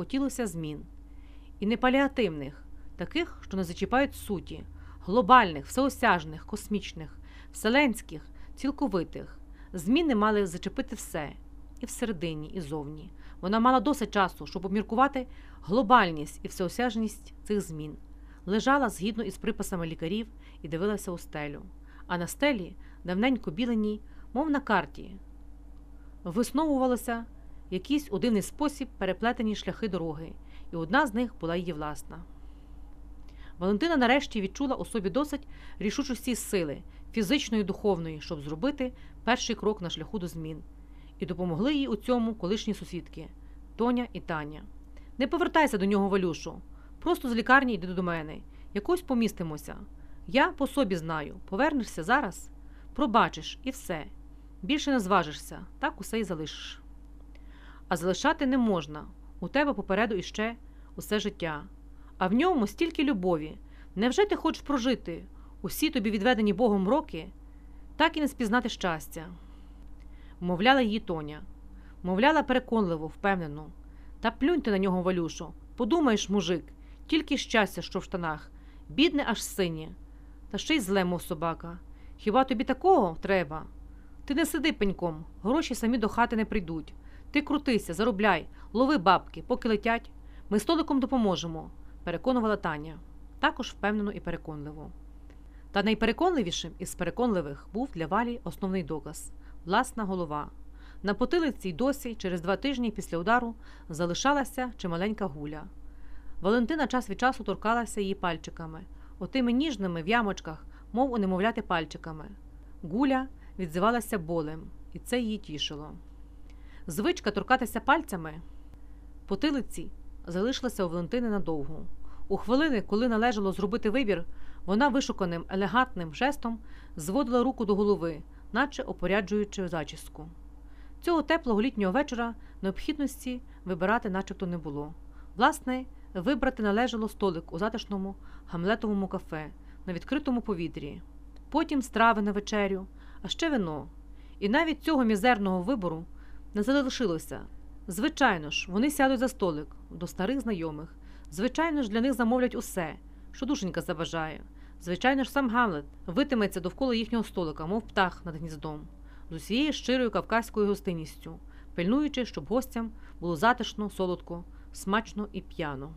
хотілося змін. І не паліативних, таких, що не зачіпають суті, глобальних, всеосяжних, космічних, вселенських, цілковитих. Зміни мали зачепити все і всередині, і зовні. Вона мала досить часу, щоб обміркувати глобальність і всеосяжність цих змін. Лежала згідно із приписами лікарів і дивилася у стелю. А на стелі, давненько біленій, мов на карті, висновувалося якийсь у дивний спосіб переплетені шляхи дороги, і одна з них була її власна. Валентина нарешті відчула у собі досить рішучості сили, фізичної і духовної, щоб зробити перший крок на шляху до змін. І допомогли їй у цьому колишні сусідки Тоня і Таня. Не повертайся до нього, Валюшу. Просто з лікарні йди до мене. Якось помістимося. Я по собі знаю. Повернешся зараз, пробачиш і все. Більше не зважишся, так усе й залишиш. А залишати не можна. У тебе попереду іще усе життя. А в ньому стільки любові. Невже ти хочеш прожити усі тобі відведені Богом роки, так і не спізнати щастя? Мовляла її Тоня. Мовляла переконливо, впевнено. Та плюнь ти на нього, Валюшо. Подумаєш, мужик, тільки щастя, що в штанах, бідне аж синє, та ще й зле, мов собака. Хіба тобі такого треба? Ти не сиди пеньком, гроші самі до хати не прийдуть. Ти крутися, заробляй, лови бабки, поки летять. Ми столиком допоможемо, переконувала Таня, також впевнено і переконливо. Та найпереконливішим із переконливих був для Валі основний доказ власна голова. На потилиці й досі, через два тижні після удару, залишалася чималенька гуля. Валентина час від часу торкалася її пальчиками, отими ніжними в ямочках, мов унемовляти пальчиками. Гуля відзивалася болем, і це її тішило. Звичка торкатися пальцями потилиці залишилася у Валентини надовго. У хвилини, коли належало зробити вибір, вона вишуканим, елегантним жестом зводила руку до голови, наче опоряджуючи зачіску. Цього теплого літнього вечора необхідності вибирати начебто не було. Власне, вибрати належало столик у затишному гамлетовому кафе на відкритому повітрі, потім страви на вечерю, а ще вино. І навіть цього мізерного вибору не залишилося. Звичайно ж, вони сядуть за столик до старих знайомих. Звичайно ж, для них замовлять усе, що душенька забажає. Звичайно ж, сам Гамлет витиметься довкола їхнього столика, мов птах над гніздом, з усією щирою кавказькою гостинністю, пильнуючи, щоб гостям було затишно, солодко, смачно і п'яно.